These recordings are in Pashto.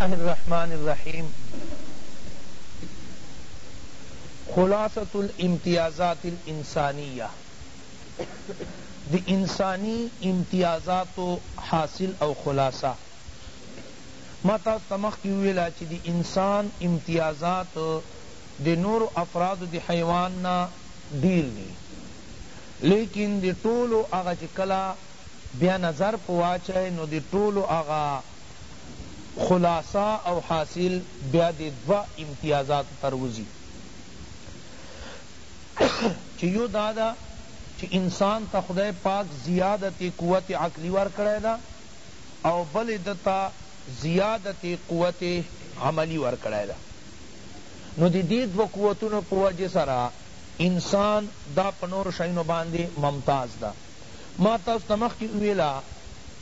الله الرحمن الرحیم خلاصة الامتیازات الانسانیه دی انسانی امتیازاتو حاصل او خلاصه ما تاسو ته مخکی ویلا چی دی انسان امتیازات دی نور افراد دی حیوان نا ډیر دی لیکن دی ټولو هغه چی کله بیا نظر په واچای نو دی ټولو هغه خلاصه او حاصل بیا دی دوه امتیازاتو ته روځی چی یو دا ده چی انسان ته خدای پاک زیادت قوت عقلی ورکړی ده او بل ده ته زیادت قوت عملی ورکړی ده نو دی دی دوه قوتونو په وجه سره انسان دا په نورو شیونو باندی ممتاز ده ما تاسو ته مخکی وویل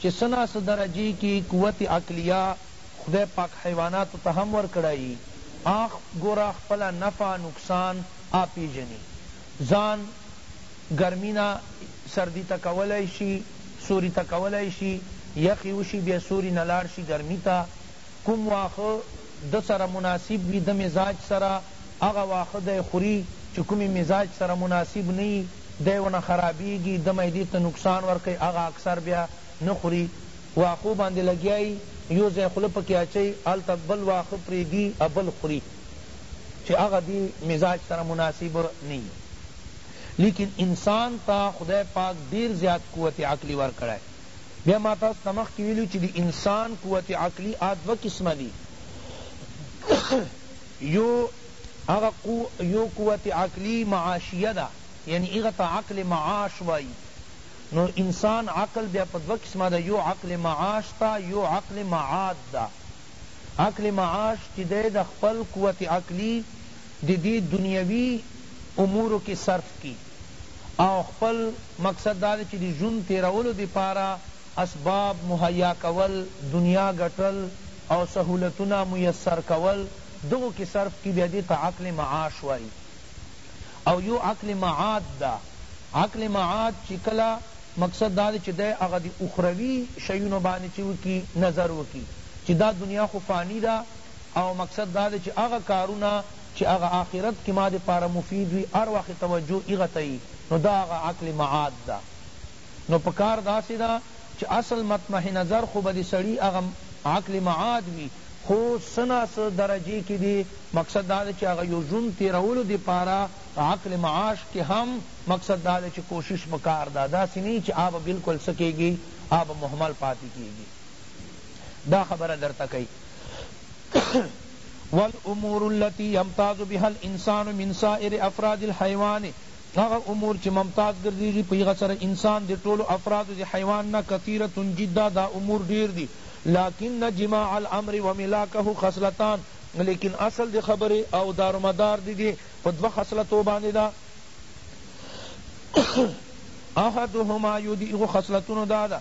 چی څه نا څه درجی کی قوت عقلیه خدای پاک حیواناتو ته هم ورکړی هغه ګوره خپل نفع نقصان هغه پیژنی ځان ګرمی نه سردی ته کولای شی سوری ته کولای شی یخی وشی بیا سوری نه لاړ شی ګرمی ته کوم واښه ده سره مناسب وي ده مزاج سره هغه واښه دی خوری چه کومی مزاج سره مناسب نه یی دی ونه خرابیږی ده معدی ته نقصان ورکوی هغه اکثر بیا نه خوری واښو باندی لګیا یی یو ځای خوله پکی اچوی هلته بل واښه پریږدی او بل خوری چه هغه دی مزاج سره مناسب نه یی لیکن انسان ته خدای پاک ډیر زیات قوت عقلی ورکړی بیا ما تاسو ته مخکی ویلو چی د انسان قوت عقلی آ دوه قسمه دی یو هغه قو یو قوت عقلی معاشیه ده یعنی هغه ته عقل معاش وایی نو انسان عقل بیا په دوه قسمه ده یو عقل معاش تا یو عقل معاد ده عقل معاش چی دی د خپل قوت عقلی د دی دنیوی امورو کی صرف کی او خپل مقصد دا دی چی د ژوند تیرولو دپاره اسباب مهیا کول، دنیا ګټل او سهولتونه میسر کول دغو کی صرف کی بیا دی ته عقل معاش وایی او یو عقل معاد ده عقل معاد چی کله مقصد دا دی چی دی هغه د اخروی شیونو باندی چه وکی نظر وکی چی دا دنیا خو فانی ده او مقصد دا دی چی هغه کارونه چه هغه آخرت کی ما دپاره مفید وی هر وخت توجه هغه ته یی نو دا هغه عقل معاد ده نو پکار داسی ده چه اصل مطمح نظر خو به د سړی هغه عقل معاد وی خو څه نا څه درجه کی دی مقصد دا ده چه هغه یو ژوند تیرولو دپاره عقل معاش کی هم مقصد دا ده چه کوشش پکار ده داسی نه چه هغه به بلکل څه کیږی هغه به مهمل پاتی کیږی دا خبره درته کیی. والامور التي يمتاز بها الانسان من سائر افراد الحيوان هغه امور چی ممتاز ګرځیږی په هغه سره انسان د ټولو افرادو د حیوان نه کثیرة جدا دا امور ډیر دی لکن جماع الامر وملاکه خصلتان لیکن اصل د خبری او دارومدار د دی په دوه خصلتو باندی ده احدهما یو د هغو خصلتونو دا ده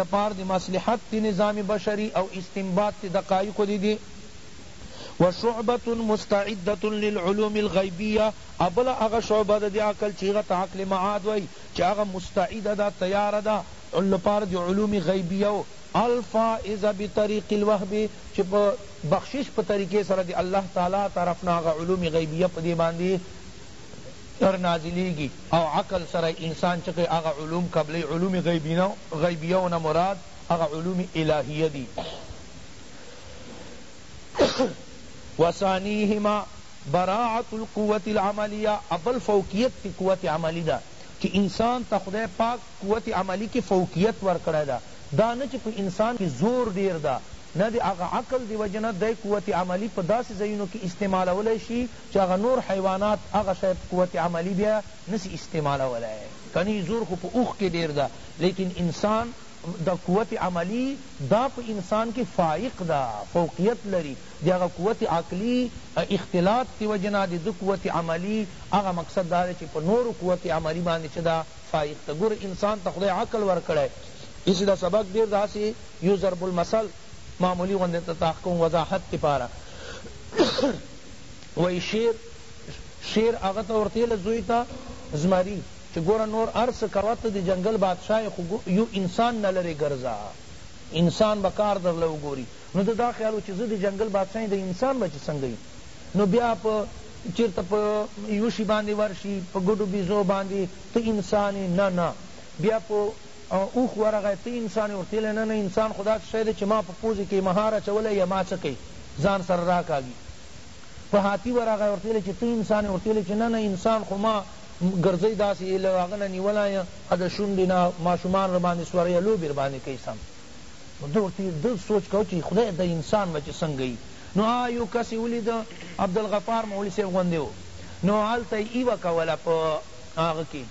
لپاره د مصلحت د نظام بشری او استنباط د دقایقو د دی و شعبة مستعدة للعلوم الغیبیة او بله هغه شعبه ده د عقل چی هغه ته عقل معاد وایی چی هغه مستعده ده تیاره ده لپاره د علوم غیبیو الفائضة بطریق الوهب چی په بخشش په طریقه سره د الله تعالی طرف نه هغه علوم غیبیه په دی باندی تر نازلیږی او عقل سره یې انسان چښی هغه علوم قبلی علوم غیبیه او نه مراد هغه علوم الهیه دی وثانیهما براعت القوة العملیه او بل فوقیت تی قوت عملی ده چی انسان ته خدای پاک قوت عملی کی فوقیت ورکړی ده دا نه چی په انسان کی زور ډیر ده نه د هغه عقل د وجې نه دی قوت عملي په داسې ځایونو کې استعمالولای شي چې هغه نور حیوانات هغه شی په قوت عملي بیا نه سي استعمالولای. کني زور خو په اوښ کې ډېر ده لیکن انسان د قوت عملي دا په انسان کې فایق ده، فوقیت لري، د هغه قوت عقلي اختلاط د وجې نه د ده قوت عملي هغه مقصد دا دی چې په نورو قوت عملي باندې چه ده فایق ده ګوره انسان ته خدای عقل ورکړی، اسې دا سبق ډېر داسې يو ضرب المثل معمولي غوندې د تحکم وضاحت دپاره وايي شير شير هغه ته ورته ويل زوی ته زمري چې ګوره نور هر څه کوه ته د جنګل بادشاه يې خو يو انسان نه لرې ګرځه انسان به کار در له وګوري نو ده دا خيال و چې زه د جنګل بادشاه د انسان به چې څنګه يم نو بیا په چیرته په یوشی باندې ورشی په ګډو بیزو باندې ته انسان نه نه بیا په اوښ ورغی ته انسان یې ورته ویلی نه نه انسان خو داسې شی دی چې ما په پوزې کې یې مهار اچولی یا ما څه کړي ځان سره راکاږي په هاتي ورغی ورته ویلی چې ته انسان یې ورته ویلی چې نه نه انسان خو ما ګرځی داسې یې له هغه نه نیولی یم د شونډې نه ماشومان رباندې سوری یا لوبې رباندې کوي سم نو ده ورته ده سوچ کاوه چې خدای دا انسان به چې څنګه وي نو هغه یو کس یې ولید عبدالغفار مولوي صاحب غوندې و نو هلته یې ایوه کوله په هغه کې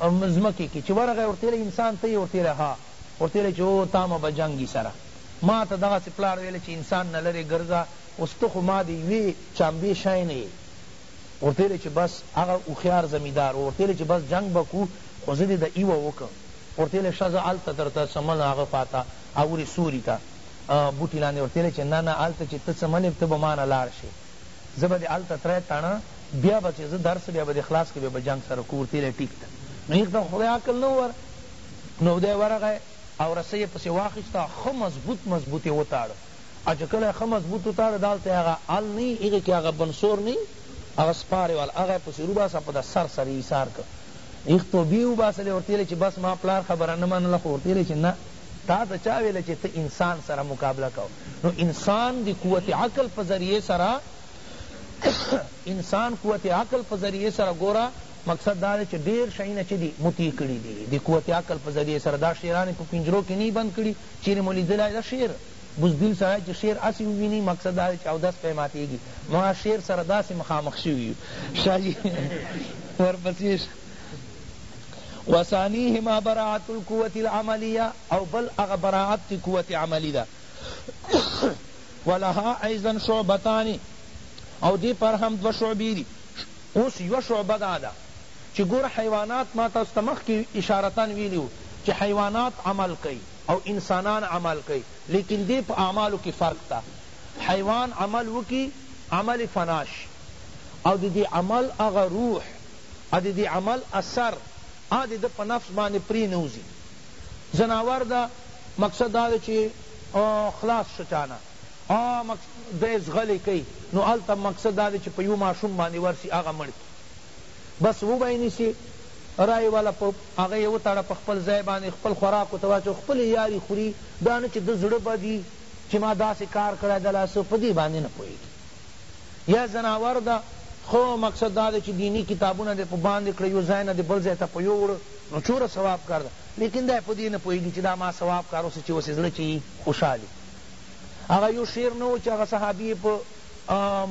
ځمکې کې چې ورغی ورته ویل انسان ته یې ورته ویل ها ورته ویل چې او تا مه به جنګي سره ما ته دغسې پلار ویل چې انسان نه لرې ګرځه اوس ته خو ما د یوې چامبې شی نه یې ورته ویل چې بس هغه هوښیار زمیدار و ورته ویل چې بس جنګ به کو خو زه دې د یوه وکړم ورته ویل شه زه هلته درته څملم هغه خوا ته هغورې سوري ته بوټي لاندې ورته ویل چې نه نه هلته چې ته څملې ته به ما نه لاړ شې زه به دې هلته تری تڼه بیا به چې زه درس بیا به دې خلاص کړ بیا به جنګ سره کور تیری ټیک ده نو هغه ته خو خدای عقل نه ور نو دی ورغی او رسۍ یې پسې واخیسته ښه مضبوط مضبوط یې وتاړه او چې کله یې ښه مضبوط وتاړه دا هلته هغه هال نه وي هغه کې هغه بنسور نه وي هغه سپارې والا هغه یې پسې روباسه په دا سر سر یې ایسار کړ هغه توبې وباسلې ورته ویل چې بس ما پلار خبره نه منله خو ورته ویل چې نه تا ته چا ویل چی ته انسان سره مقابله کوه نو انسان دی قوت عقل په ذریعه سره انسان قوت عقل په ذریعه سره ګوره مقصد دا دی چی ډیر شیونه چی دی مطیع کړی دی دی قوت عقل په ذریعه سره دا شیران په پنجرو کی نه بند کړی چیرې مو لیدلی دا شیر بزدل سړی چې شعر اسی وویني مقصد دا چې اودس پې ماتیږي ما شعر سره داسې مخامخ شوي شاجي ورپسې وثانیهما براءت القوة العملیة او بل هغه براءت چی قوت عملی ده ولها ایضا شعبتان او دی پر هم دو شعبی دی اوس یو شعبه دا ده چی گور حیوانات ما تاسو ته مخکی اشارتا ویلیو چی حیوانات عمل کئی او انسانان عمل کئی لیکن دی په اعمالو کی فرق تا حیوان عمل وکی عمل فنا شی او د دی عمل هغه روح ا د دې عمل اثر ا د ده په نفس باندې پرې نه وځي ځناور ده مقصد دا ده چې خلاص شه چا نه ا دی ځغلې کوي نو هلته مقصد دا ده چې په یوه ماشوم باندې ورسي هغه مړ کړي بس وبه یې نیسي را یې وله په هغه یې وتړه په خپل ځای باندې خپل خوراک ورته واچوه خپل یې یاري خوري دا نه چې ده زړه بدي چې ما داسې کار کړی دلاسه په دې باندې نه پوهېږي یا ځناور ده خو مقصد دا ده چی دینی کتابونه دی په باندی کړه یو ځای نه دی بل ځای ته په یو وړه نو چوره ثواب کار ده لیکن دا په دی نه پوهیږی چی دا ما ثواب کار وسی چی وسی زړه چی یی خوشحالی هغه یو شعر نه وو چی هغه صحابی یی په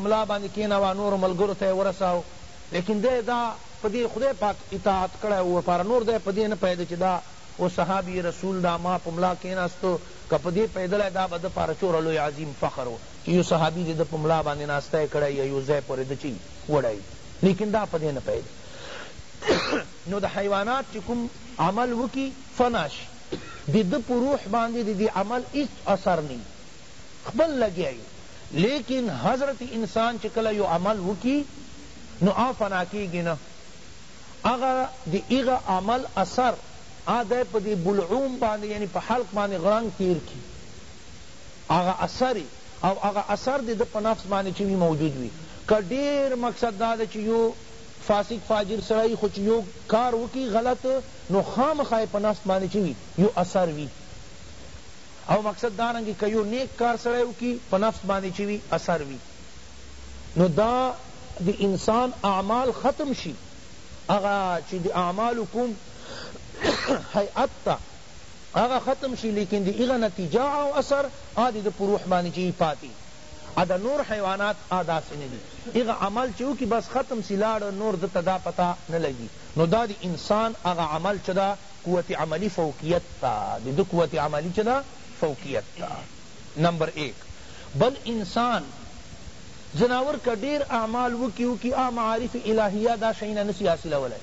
ملا باندی کیناوه نورو ملګرو ته یی ورساوه لیکن دی دا په دی خدای پاک اطاعت کړی وو ورپاره نور دی په دی نه پوهیده چی دا اوس صحابی رسول دا ما په ملا کیناستو که په دی پوهیدلای دا به ده پاره چوره لوی عظیم فخر وو. يو صحابي د ده په ملا باندې ناستی کړی يا يو ځای پورې د چي وړی ليکن دا په دې نه پوهېده نو د حيوانات چې کوم عمل وکړي فنا شي د ده په روح باندې د دې عمل هيڅ اثر نه خپل لګيا وي ليکن حضرت انسان چې کله يو عمل وکړي نو هغه فنا کېږي نه هغه د هغه عمل اثر هغه دی په دې بلعوم باندې يعني په حلق باندې غړنګ تېر کړي هغه اثر او هغه اثر د ده په نفس باندې چه وي موجود وي که ډیر مقصد دا ده چه یو فاسق فاجر سړی خو چه یو کار وکړي غلط نو خامخا یې په نفس باندې چه وي یو اثر وي او مقصد دارنګه که یو نیک کار سړی وکړي په نفس باندې چه وي اثر وي نو دا د انسان اعمال ختم شي هغه چه د اعمالو کوم هیئت ته هغه ختم شی لیکن د هغه نتیجه او اثر هغه د ده په روح باندې چی وی پاتی او د نور حیوانات هغه داسی ندی هغه عمل چی وکی بس ختم سی لاړ نور ده ته دا پته نه لګی نو دا د انسان هغه عمل چه ده قوت عملی فوقیت ته د ده قوت عملی چه ده فوقیت ته نمبر ایک بل انسان ځناور که ډیر اعمال وکی وکی هغه معارف الهیه دا شیونه نسی حاصلولای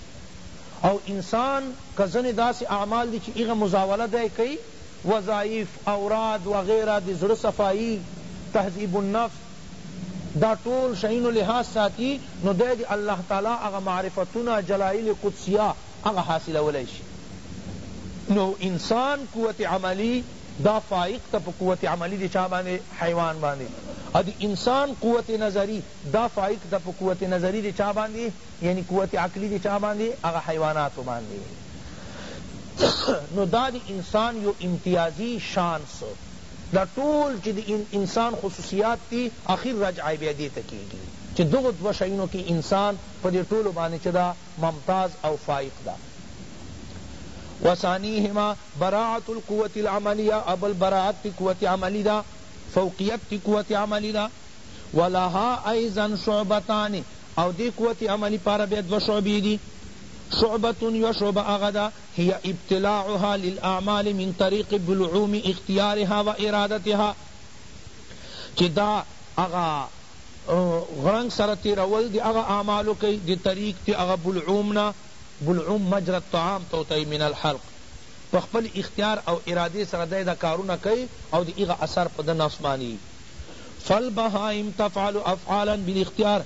او انسان که ځنی داسی اعمال دی چی هغه مزاوله دی کئی وظائف اوراد وغیره د زړه صفائی تهذیب النفس دا ټول شئینو لحاظ ساتی نو دی د الله تعالی هغه معرفتونه جلائل قدسیه هغه حاصلولی شی نو انسان قوت عملی دا فائق ته په قوت عملی د چا باندی حیوان باندی او د انسان قوت نظری دا فائق ته په قوت نظری د چا باندی یعنی قوت عقلی دی چا باندی هغه حیواناتو باندی نو دا دی انسان یو امتیازی شانس دا ټول چی دی انسان خصوصیات تی اخیر رجع بیا دی ته کیږی چی دغو دوه شیونو کی انسان په دی ټولو باندی چه دا ممتاز او فایق دا وثانیهما براعت القوة العملیه او بل براعت تی قوت عملی دا فوقیت تی قوت عملی دا ولها ایضا شعبتان او دې قوت عملی پاره بیا دوه شعبې دي، شعبة یوه شعبه هغه ده، هي ابتلاعها للاعمال من طریق بلعوم اختیارها و ارادتها، چی دا هغه غړنګ سره تیرول د هغه اعمالو کئ د طریق د هغه بلعوم نه، بلعوم مجری الطعام ته وتئ من الحلق، په خپل اختیار او ارادې سره دی دا کارونه کئ او د هغه اثر په ده نفس باندې یی. فالبهائم تفعل افعالا بالاختیار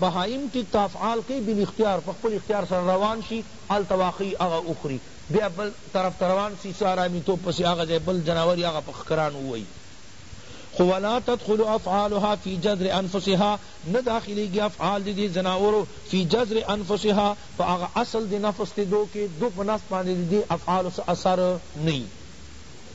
بهائم ټیک ته افعال کئی بالاختیار په خپل اختیار سره روان شی هلته واښئ هغه وخوری بیا بل طرف ته روان سی څه آرامی توب پسی هغه ځای بل ځناور یی هغه په ښکرانو ووهی خو ولا تدخل افعالها فی جذر انفسها نه داخلیږی افعال دی دی ځناورو فی جذر انفسها په هغه اصل دی نفس دی دو کی دو په نفس باندی دی دی افعالو څه اثر نه یی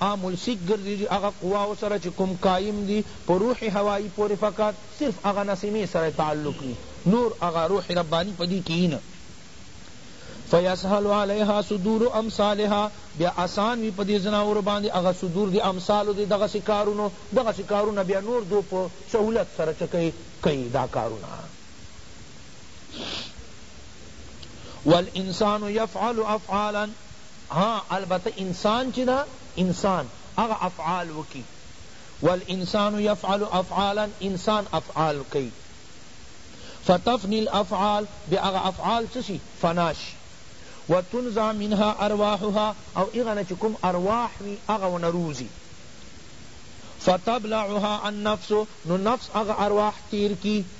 آ ملسیک ګرځیږي هغه قواو سره چه کوم قایم دي په روح هوایی پورې فقط صرف هغه نسیمې سره تعلق وي نور هغه روح ربانی په دې کښې نه فیسهل علیها صدور امثالها بیا آسان وی په دې ځناورو باندې هغه صدور د امثالو د دغسې کارونو دغسې کارونه بیا نور دو په سهولت سره چه کئ کئ دا کارونه والانسان یفعل افعالا ها البته انسان چی ده انسان هغه افعال وکی والانسان یفعل افعالا انسان افعال کئی فتفنی الافعال بیا هغه افعال څه شی فنا شی وتنزع منها ارواحها او هغه نه چی کوم ارواح وی هغه ونه روزی فتبلعها النفس نو نفس هغه ارواح تیر کی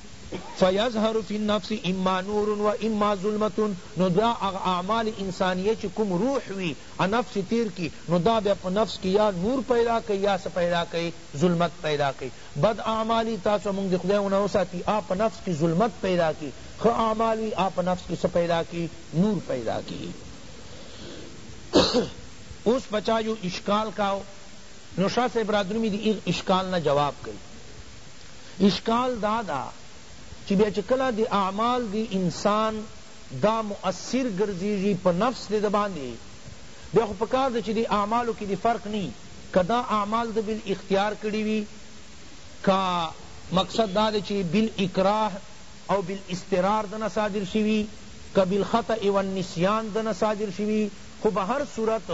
فیظهر فی النفس اما نور و اما ظلمة نو دا هغه اعمال انسانیه چی کوم روح وی ا نفس یې تیر کی نو دا بیا په نفس کی یا نور پیدا کئی یا څه پیدا کئی ظلمت پیدا کئی بد اعمال وی تاسو مونږ دی خدای اونه وساتی آ په نفس کی ظلمت پیدا کی ښه اعمال وی آ په نفس کی څه پیدا کی نور پیدا کی اوس په چا یو اشکال کاؤ نو شاه صاحب را درومی دی ایغ اشکال نه جواب کئی اشکال دا ده چی بیا چی کله دی اعمال دی انسان دا مؤثر ګرځیږی په نفس دی دباندی بیا خو پکار ده چی دی اعمالو کی دی فرق نی که دا اعمال ده بالاختیار کړی وی که مقصد دا ده چی بالاکراه او بالاضطرار دنه صادر شوی که بالخطا والنسیان دنه صادر شوی خو په هر صورت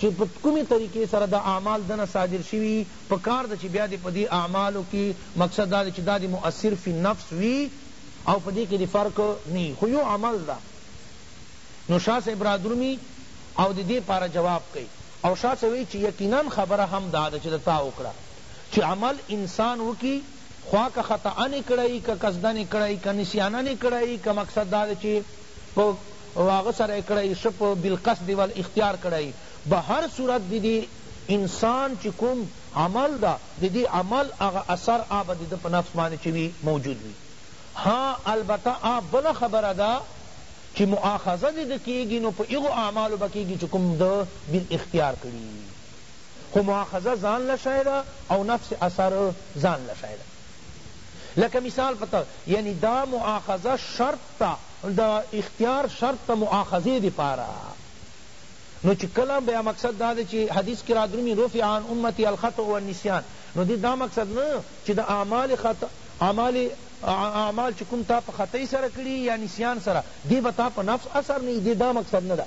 چی په کومی طریقی سره دا اعمال دنه صادر شوی پکار ده چی بیا دی په دی اعمالو کی مقصد دا ده چی دا دی مؤثر فی النفس وی او په دی کی دی فرق نه وی خو یو عمل ده نو شاه صاحب رادرومی او د دی پاره جواب کئی او شاه صاحب وئی چی یقینا خبره هم دا ده چی د تا وکړه چی عمل انسان وکی خوا که خطا نه کړی که قصدن کړی که نسیانن کړی که مقصد دا ده چی په او هغه سره یې کړی شه په بالقصد والاختیار کړی به هر صورت ددی انسان چی کوم عمل ده ددی عمل هغه اثر آ به دده په نفس باندی چه وی موجود وی ها البته آ بله خبره ده چی مؤاخذه دده کیږی نو په هغو اعمالو به کیږی چی کوم ده بالاختیار کړی وی خو مؤاخذه ځان له شی ده او نفس اثر ځان له شی ده لکه مثال په طور یعنی دا مؤاخذه شرط ته د اختیار شرط ته مؤاخذې دپاره نو چی کله بیا مقصد دا دی چی حدیث کی رادرومی رفع عن امتی الخطء والنسیان نو دی دا مقصد نه چی د اعمال خطا اعمال اعمال چی کوم تا په خطای سره کړی یا نسیان سره دی به تا په نفس اثر نه وی دی دا مقصد نه ده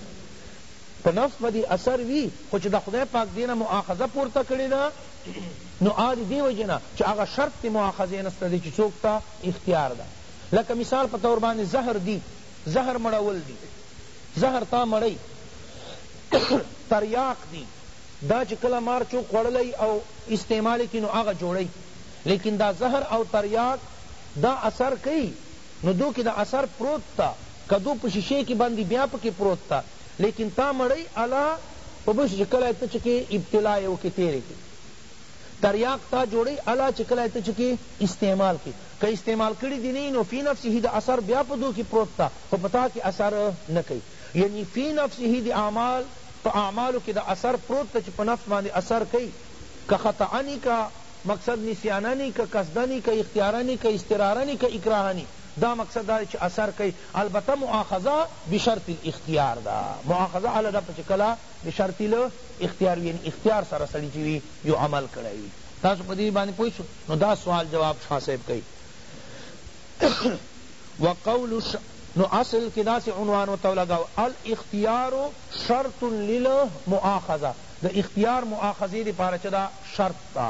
په نفس به دی اثر وی خو چی د خدای پاک دی نه مؤاخذه پورته کړی ده نو هغه دی دی وجی نه چی هغه شرط تی مؤاخذه نسته دی چی څوک ته اختیار ده لکه مثال په طور باندې زهر دي، زهر مړول دي، زهر تا مړئ، تریاق دي، دا چې کله مار چوک خوړلئ او استعمال یې کړي نو هغه جوړئ، لیکن دا زهر او تریاق دا اثر کئ نو دو کې دا اثر پروت تا، که دو په شیشې کې بند دي بیا پکې پروت تا، لیکن تا مړئ الا په بشو چې کله ته چکې ابتلا یې وکړې تیرې کړې. تریاق تا جوړی الا چی کله ته چکی استعمال کی که استعمال کړی دی نه نو فی نفسه د اثر بیا په دو کی پروت تا خو په تا کی اثر نه کئی یعنی فی نفسه د اعمال په اعمالو کی د اثر پروت تا چی په نفس باندی اثر کئی که خطا نی که مقصد نسیانا نی که قصدا نی که اختیارا نی که اضطرارا نی که اکراها نی دا مقصد دا دی چی اثر کئی البته مؤاخذه بشرط الاختیار ده مؤاخذه الا ده په چی کله د شرطی له اختیار وی یعنی اختیار سره سړی چی وی یو عمل کړی وی تاسو په دی باندی پوه شو نو دا سوال جواب شاه صاحب کئی وقول نو اصل کی داسی عنوان ورته ولګاو الاختیار شرط للمؤاخذه د اختیار مؤاخذی دی پاره چه دا شرط دا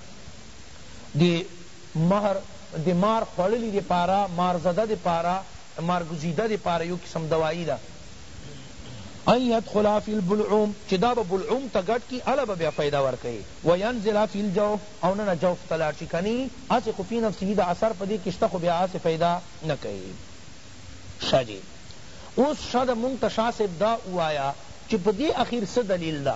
دی مهر دی مار خوړلی دی پاره مار زده دی پاره مار ګزیده دی پاره یو قسم دوائی ده ان یدخل فی البلعوم چی دا به بلعوم تا گډ کی الا به بیا فائدہ ورکی و ینزل فی الجوف او نه جوف تا لار شی کنی اسی خو فی نفسه دا اثر پا دی کشته خو بیا اسی فائدہ نکی شا جی اوس شا دا مونږ تا شا صاحب دا اوایا چی پا دی اخیر سه دلیل دا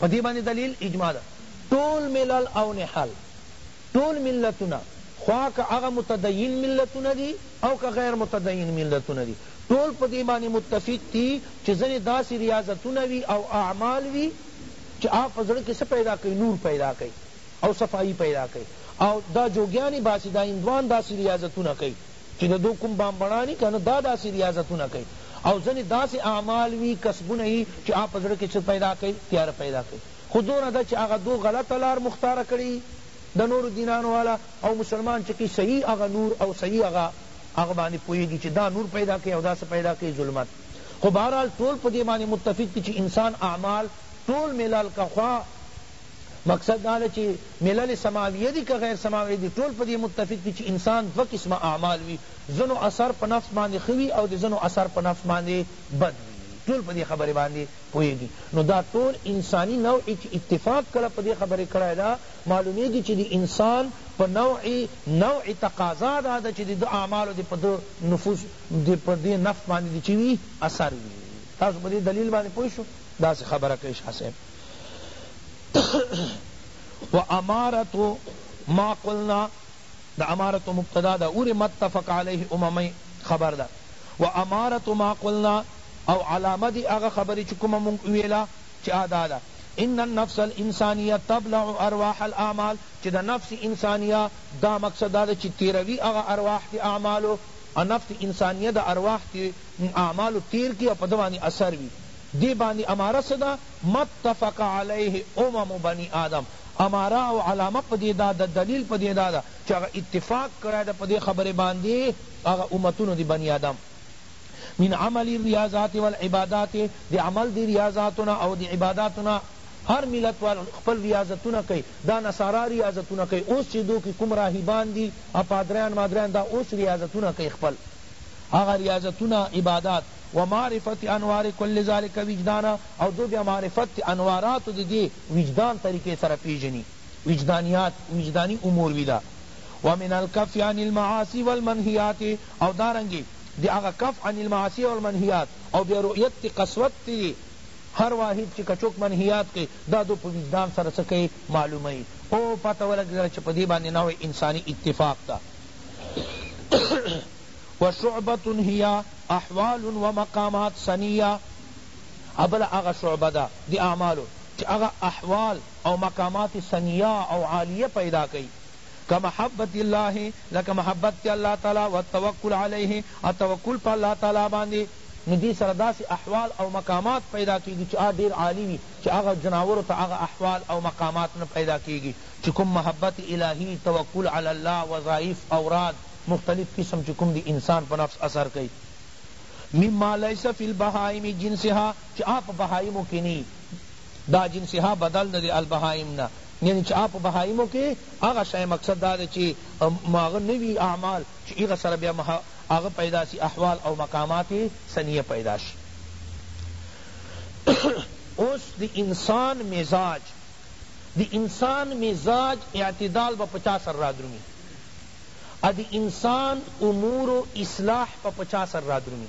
په دې باندې دلیل اجماع ده ټول ملل او نهال ټول ملتونه خوا که هغه متدین ملتونه دي او که غیر متدین ملتونه دي ټول په دې باندې متفق دي چې ځنې داسې ریاضتونه وي او اعمال وي چې هغه په زړه کې څه پیدا کوي نور پیدا کوي او صفائی پیدا کوي او دا جوګیانې باسي دا هندوان داسې ریاضتونه کوي چی د دوی کوم بامبڼان یی کنه دا داسی ریاضتونه کوي او ځنی داسی اعمال وی کسبونه یی چی هغه په زړه کی څه پیدا کوي تیاره پیدا کوي خو دونه ده چی هغه دوی غلطه لار مختاره کړی د نورو دینانو والا او مسلمان چی کی صحیح هغه نور او صحیح هغه هغه باندی پوهیږی چی دا نور پیدا کوي او دا څه پیدا کوي ظلمت خو بهرحال ټول په دی باندی متفق دی چی انسان اعمال ټول ملل که خواه مقصد دا ده چی ملل سماویه دی که غیر سماویه دی ټول په دی متفق دی چی انسان دوه قسمه اعمال وی ځنو اثر په نفس باندی ښه وی او د ځنو اثر په نفس باندی بد وی ټول په دی خبری باندی پوهیږی نو دا ټول انسانی نوع چی اتفاق کله په دی خبری کړی ده معلومیږی چی د انسان په نوع نوع تقاضا دا ده چی د ده اعمالو دی په ده نفوس دی په دی نفس باندی دی چی وی اثر وی تاسو په دی دلیل باندی پوه شو داسی خبره کیی شاه صاحب و امارت ما قلنا دا امارت مبتدا دا اور متفق علیه اممی خبر دا و امارت ما قلنا او علامه دی اغا خبری چی کومه مونږ ویلا چی ادا دا ان النفس الانسانیه تبلع ارواح الاعمال چی دا نفس انسانیه دا مقصد دا چی تیروی اغا ارواح دی اعمالو نفس انسانیه دا ارواح تی اعمالو تیر کی او پا دا باندی اثر وی دې باندې اماره څه ده؟ ما اتفق علیه امم بنی آدم، اماره او علامه په دې دا ده، دلیل په دې دا ده چې هغه اتفاق کړی ده په دې خبرې باندې هغه امتونو د بنی آدم، من عمل الریاضات والعبادات، د عمل د ریاضاتو نه او د عباداتو نه، هر ملت وال خپل ریاضتونه کوي، دا نصارا ریاضتونه کوي، اوس چې دو کې کوم راهبان دي او پادریان مادریان دا اوس ریاضتونه کوي خپل هغه ریاضتونه، عبادات. و معرفت انوار کل ذلک وجدانا او دو بیا معرفت انواراتو د دې وجدان طریقې سره پیژني وجدانیات وجداني امور وي دا و من الکف عن المعاصی والمنهیات او دارنګه د هغه کف عن المعاصی والمنهیات او بیا رؤیت تی قسوت تی دی هر واحد چی که چوک منهیات کئی دا دو په وجدان سره څه کئی معلومئی او پته ولګیدله چی په دې باندې نوع انسانی اتفاق ده وشعبة هي احوال ومقامات سنیه او بله هغه شعبه ده د اعمالو چی هغه احوال او مقامات سنیه او عالیه پیدا کئی کمحبة الله لکه محبت دی الله تعالی والتوکل علیه او توکل په الله تعالی باندی نو دی سره داسی احوال او مقامات پیدا کیږی چی هغه ډیر عالی وی چی هغه ځناورو ته هغه احوال او مقامات نه پیدا کیږی چی کوم محبت الهی، توکل علی الله، وظائف، اوراد، مختلف قسم چی کوم دی انسان په نفس اثر کئی مما لیس فی البهائم جنسها چی هغه په بهائمو کی نی دا جنسها بدل ده دی البهائم نه یعنی چی هغه په بهائمو کی هغه شی مقصد دا ده چی هغه نوی اعمال چی هغه سره بیا هغه پیدا سی احوال او مقامات ثنیه پیدا شی اوس دی انسان مزاج دی انسان مزاج اعتدال به په چا سره رادرومی ا د انسان امورو اصلاح په په چا سر رادرومی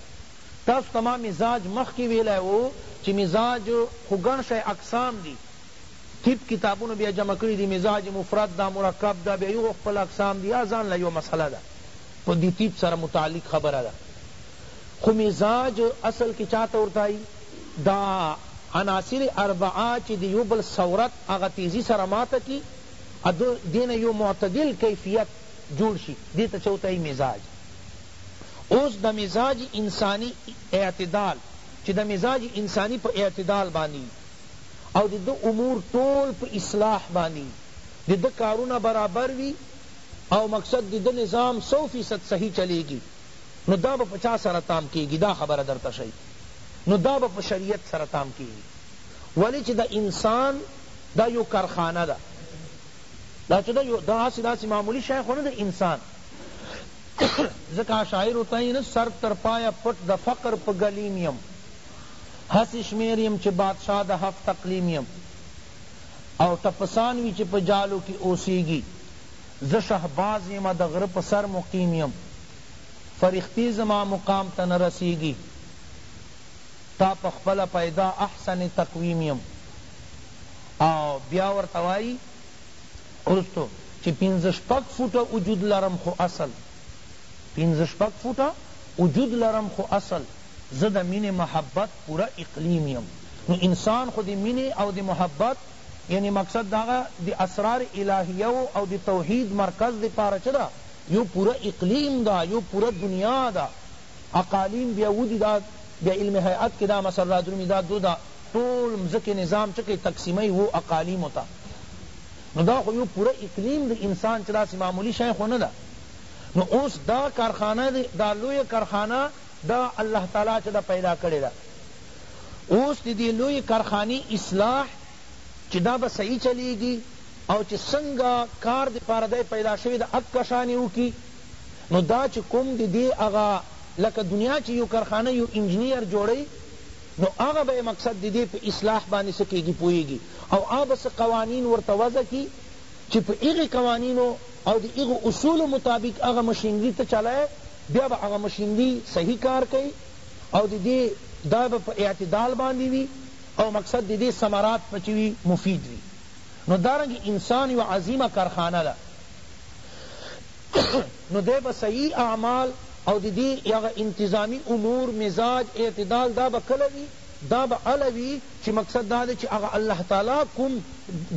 تاسو ته ما مزاج مخکی ویلی وو چی مزاج خو ګڼ شی اقسام دی طب کتابونو بیا جمع کړی دی مزاج مفرد دا مرکب دا بیا یو خپل اقسام دی دا ځان له یوه مسله ده په دی طب سره متعلق خبره ده خو مزاج اصل کی چاته ورتایی دا عناصر اربعه چی د یو بل ثورت هغه تیزی سره ماته کی د دې نه یو معتدل کیفیت جوړ شي دې ته چا وتایي مزاج اوس د مزاج انساني اعتدال چې د مزاج انساني په اعتدال باندې وي او د ده امور ټول په اصلاح باندې وي د ده کارونه برابر وي او مقصد د ده نظام سو فیصد صحیح چلیږي نو دا به په چا سره تام کیږي دا خبره درته ښیي نو دا به په شریعت سره تام کیږي ولې چې د انسان دا یو کارخانه ده دا چه دا یو داسی داسی معمولی شای خو نه ده انسان ځکه شاعر وتای نه سر تر پایه پټ د فقر په ګلیم یم هسی شمیر یم چه بادشاه د هفت اقلیم یم او ټپسان وی چه په جالو کی اوسیږي زه شهباز یم د غره په سر مقیم یم فرښتې زما مقام ته نه رسیږي تا په خپله پیدا احسن تقویم یم او بیا ورته وایی وروسته چی پنځه شپږ فوټه وجود لرم خو اصل پنځه شپږ فوټه وجود لرم خو اصل زه د مینې محبت پوره اقلیم یم نو انسان خو د مینې او د محبت یعنی مقصد داغه د اسرار الهیه او د توحید مرکز دپاره چه ده یو پوره اقلیم ده یو پوره دنیا ده اقالیم بیا ودی دا بیا علم هیئت کی دا مثل رادرومی دا دو دا ټول مځکی نظام چه کئی تقسیمئی وو اقالیمو ته نو دا خو یو پوره اقلیم دی انسان چه داسی معمولی شئ خو ندا نو اوس دا کارخانه دی دا لوی کارخانه دا الله تعالی چه دا پیدا کړی دا اوس دی دی لوی کارخانی اصلاح چه دا به صحیح چلیږی او چه څنګه کار دی پاره دی پیدا شوی دا اکه شانی وکی نو دا چی کوم دی دی هغه لکه دنیا چی یو کرخانه یو انجنیر جوړی نو هغه به مقصد دی دی په اصلاح باندی څه کیږی پوهیږی او هغه به څه قوانین ورته وضع کی چی په هغی قوانینو او دی هغو اصولو مطابق هغه مشینری ته چلای بیا به هغه مشینری صحیح کار کئی او دی دی دا به په اعتدال باندی وی او مقصد دی دی ثمرات پچی وی مفید وی نو دارنګه انسان یو عظیمه کرخانه ده. نو دی به صحیح اعمال او د دی هغه انتظامی امور، مزاج، اعتدال دا به کله وی؟ دا به هله وی چی مقصد دا دی چی هغه الله تعالی کوم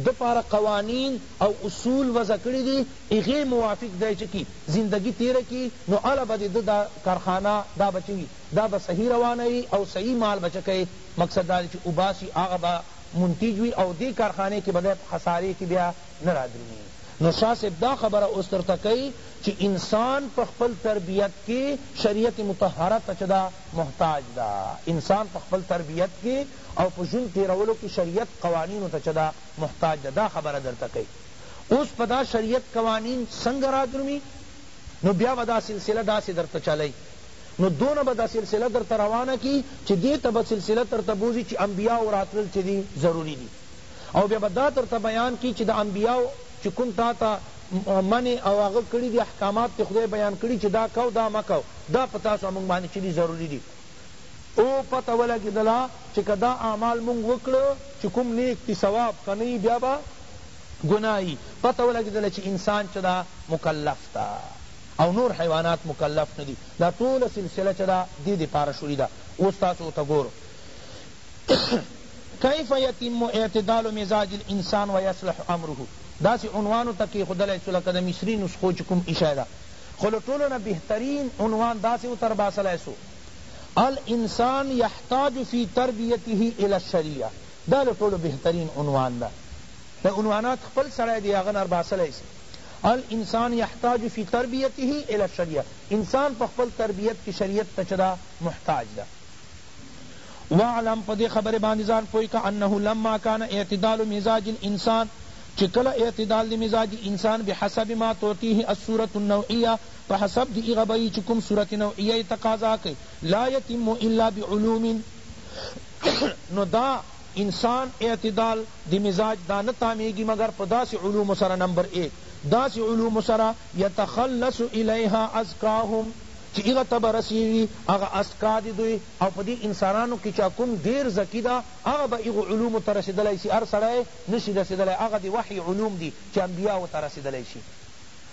ده پاره قوانین او اصول وضع کړی دی هغی موافق دی چه کی زندګی تیره کی نو هله به د ده دا کارخانه دا به چه وی دا به صحیح روانه وی او صحیح مال به چه کئی مقصد دا دی چی اوباسی هغه به منتج وی او دی کارخانه کی به دی په خساری کی بیا نه رادرومی نو شاه صاحب دا خبره اوس درته کئی چی انسان په خپل تربیت کی شریعت مطهره ته چه ده محتاج ده انسان په خپل تربیت کی او په ژوند تیرولو کی شریعت قوانینو ته چه ده محتاج ده دا خبره درته کئی اوس په دا شریعت قوانین څنګه رادرومی نو بیا به دا سلسله داسی درته چلی نو دونه به دا سلسله درته روانه کی چی دی ته به سلسله درته بوزی چی انبیاء راتلل چه دی ضروری دی او بیا به دا درته بیان کړي چی د انبیاو چی کوم تا ته منع او هغه کړی دی احکامات تی خدای بیان کړی چی دا کوه دا مه کوه دا په تاسو او مونږ باندی چی دی ضروری دی او پته ولګیدله چی که دا اعمال مونږ وکړو چی کوم نیک دی ثواب که نه یی بیا به ګناه یی پته ولګیدله چی انسان چه ده مکلف ده او نور حیوانات مکلف ندی دا ټوله سلسله چه ده دی دی پاره شروع ده اوس تاسو ته ګورو کیف یتم اعتدال مزاج الانسان و یصلح امره داسی عنوان ورته کیښودلای سو لکه د مصری نسخو چی کوم ایښی ده خو له ټولو نه بهترین عنوان داسی ورته رباسلای سو الانسان یحتاج فی تربیته الی الشریعه دا له ټولو بهترین عنوان ده دا عنوانات خپل سړی دی هغه نه رباسلای سی الانسان یحتاج فی تربیته الی الشریعه انسان په خپل تربیت کی شریعت ته چه ده محتاج ده واعلم په دې خبرې باندې ځان پوه که انه لما کان اعتدال مزاج الانسان چې کله اعتدال د مزاج انسان بحسب ما تعطيه الصورة النوعية په حسب د هغه به يي چې کوم صورت نوعيه يې تقاضا کوي لا يتم الا بعلوم نو دا انسان اعتدال د مزاج دا نه تامېږي مګر په داسې علومو سره نمبر اېک داسې علومو سره يتخلص اليها اذکاهم چی هغه ته به رسیږی هغه استکاد دوی او په دی انسانانو کی چا کوم ډیر ذکی ده هغه به هغو علومو ته رسیدلای سی هر سړی نشی رسیدلای هغه دی وحی علوم دی چی انبیاوو ته رسیدلای شی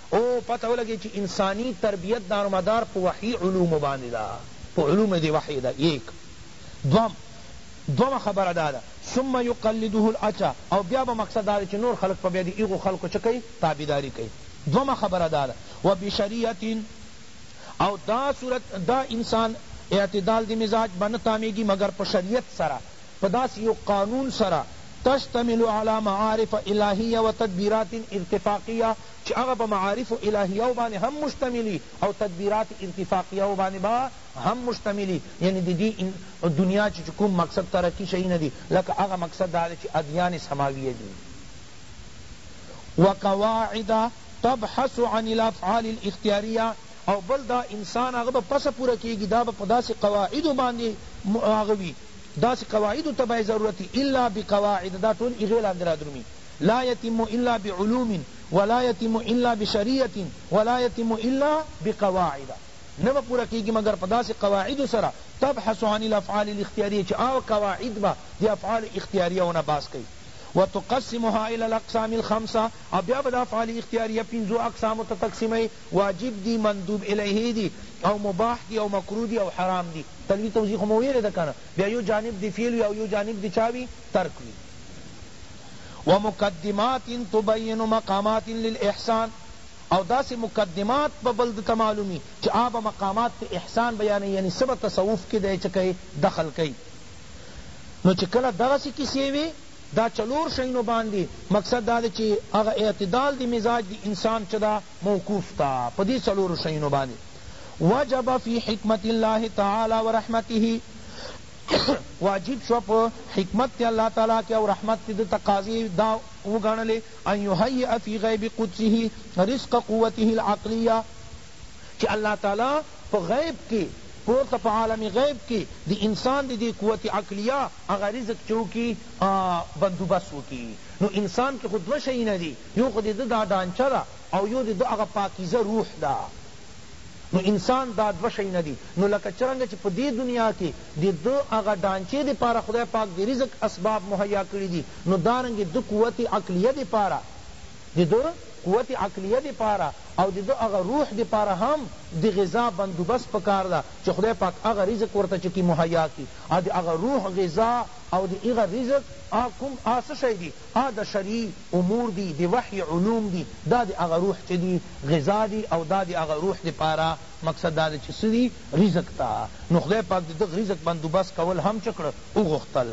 او پته ولګی چی انسانی تربیت دارومدار په وحی علومو باندی ده په علوم دی وحی ده ایک دوم دومه خبره داده ثم یقلده الاچه او بیا به مقصد داده چی نور خلق په بیا دی هغو خلقو چه کئی تابعداری کئی دومه خبره داده وبشریعت او دا صورت دا انسان اعتدال دی مزاج به نه تامیږی مګر په شریعت سره په داسی یو قانون سره تشتمل علی معارف الهیه و تدبیرات ارتفاقیه چی هغه په معارف الهیه باندی هم مشتملی او تدبیرات ارتفاقیه باندی به هم مشتملی یعنی ددی دنیا چی کوم مقصد ترقی شی نه دی لکه هغه مقصد دا دی چی ادیان سماویه دی و قواعد تبحث عن الافعال الاختیاریه او بل دا انسان هغه به پسه پوره کیږی دا به په داسی قواعدو باندی هغه وی داسی قواعدو ته به یې ضرورت وی الا بقواعد دا ټول هغه لاندی رادرومی لا یتم الا بعلوم ولا یتم الا بشریعة ولا یتم الا بقواعد نه به پوره کیږی مګر په داسی قواعدو سره تبحث عن الافعال الاختیاریه چی هغه قواعد به د افعال اختیاریه نه بحث کیی وتقسمها الی الاقسام الخمسة او بیا به دا افعال اختیاریه پنځو اقسامو ته تقسیموی، واجب دی، مندوب الیه دی، او مباح دی، او مکروه دی، او حرام دی. تلوي توضیح خو مو ویلی ده کنه، بیا یو جانب دې فعل وي او یو جانب دې چا وي؟ ترک وي. ومقدمات تبین مقامات للاحسان، او داسې مقدمات به بل ته معلوم وي چې هغه به مقامات د احسان بیانوي، یعنی څه به تصوف کې دی چه کئ دخل کئ. نو چې کله دغسې کیسې وې، دا چلور شیونو باندی مقصد دا دی چی هغه اعتدال دی مزاج دی انسان چه دا موقوف تا په دی څلورو شیونو باندی وجب فی حکمت الله تعالی و رحمته واجب شو په حکمت تی الله تعالی کی او رحمت تی ده ته قاضی دا وګڼلی ان یهیئ فی غیب قدسه رزق قوته العقلیه چی الله تعالی په غیب کی پورته په عالم غیب کی د انسان د دی قوت عقلیه هغه رزق چه وکی بندوبست وکی نو انسان کی خو دوه شیونه دی یو خو د ده دا ډانچه ده او یو د ده هغه پاکیزه روح ده نو انسان دا دوه شیونه دی نو لکه چرنګه چی په دی دنیا کی د ده هغه ډانچه دی پاره خدای پاک د رزق اسباب مهیا کړی دی نو دارنګه د قوت عقلیه دی پاره د ده قوت عقلیه د پاره او د ده هغه روح د پاره هم د غذا بندوبست په کار ده چه خدای پاک هغه رزق ورته چکی مهیا کی او د هغه روح غذا او د هغه رزق هغه کوم هغه څه شی دی هغه د شرعی امور دی د وحی علوم دی دا د هغه روح چه دی غذا دی او دا د هغه روح د پاره مقصد دا دی چه څه دی رزق تا نو خدای پاک د ده رزق بندوبست کول هم چه کړه وغوښتل.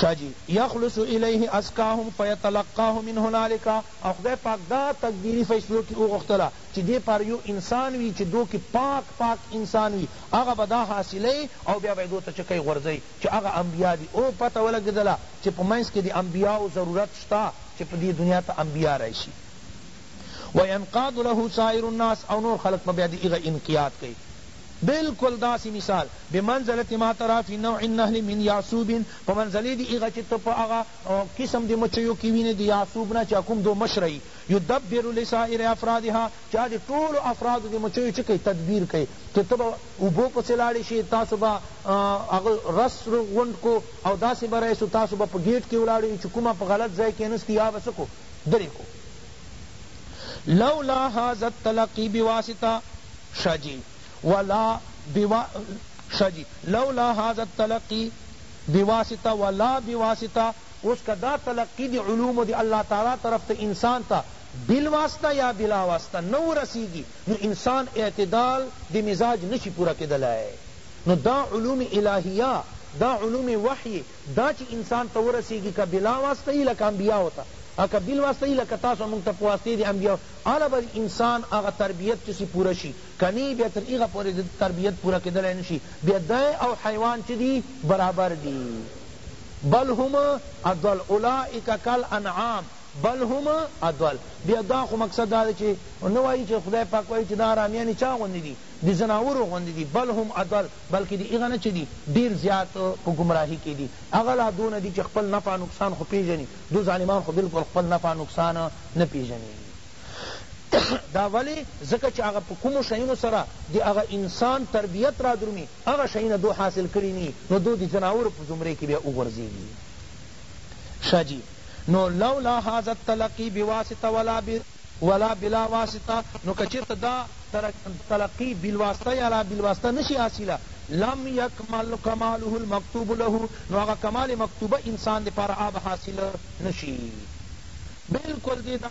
شه جی یخلص الیه ازکاهم فیتلقاه من هنالک او خدای پاک دا تقدیری فیصلو کی وغوښتله چی دی پاره یو انسان وی چی دو کی پاک پاک انسان وی هغه به دا حاصلوی او بیا به یې دوته چه کئ غورځوی چی هغه انبیاء دی او پته ولګیدله چی په منځ کی د انبیاوو ضرورت شته چی په دی دنیا ته انبیاء راشی وینقاد له سائر الناس او نور خلق به بیا دی هغه انقیاد کئ بلکل داسی مثال، بمنزلة ما تری فی نوع النحل من یعصوب، په منزله د هغه چه ته په هغه قسم د مچیو کی وینی د یعصوب نه چه کوم دو مشره یی، یدبر لسائر افرادها، چه هغه د ټولو افرادو د مچیو چه کئی تدبیر کئی، چه ته به اوبو پسی لاړی شی تاسو به هغه رس غونډ کو او داسی به رئیسو تاسو به په ګیټ کی ولاړ یی چه کومه په غلط ځای کینستی یا به څه کو دری کو. لولا هذا التلقی بواسطه شه جی ولا بوا شه جی لولا هذا التلقی بواسطه ولا بواسطه اوس که دا تلقی دی علومو دی الله تعالی طرف ته انسان ته بالواسطه یا بلا واسطه نه ورسیږی نو انسان اعتدال دی مزاج نشی پوره کیدلای نو دا علوم الهیه دا علوم وحی دا چی انسان ته ورسیږی که بلا واسطه یی لکه انبیاوو ته او که بل واسطه یی لکه تاسو مونږ ته په واسطه د انبیاوو هله به د انسان هغه تربیت چسی پوره شی کنی بیا تر هغه پوری دده تربیت پوره کیدلای نشی بیا دی او حیوان چه دی برابر دی بل هم اضل اولئک کالانعام بل هم اضل بیا دا خو مقصد دا دی چی نه وایی چی خدای پاک وایی چی دا حرامیانی چا غوندی دی د ځناورو غوندی دی بل هم اضل بلکه دی هغه نه چه دی ډیر زیات په ګمراهی کی دی هغه لا دونه دی چه خپل نفع نقصان خو پیژنی دو ظالمان خو بلکل خپل نفع نقصان نه پیژنی دا ولی ځکه چه هغه په کومو شیانو سره دی هغه انسان تربیت را درومی هغه شیان دو حاصل کړی نه یی نو دو دی ځناورو په زمره کی بیا وغورځیږی شه جی نو لولا هذا التلقی بواسطه ولا ولا بلا واسطة نو که چرته دا تلقی بالواسطة یا لا بالواسطة نشی حاصله لم یکمل کماله المکتوب له نو هغه کمال مکتوبه انسان دپاره آب حاصل نشی بلکل دی دا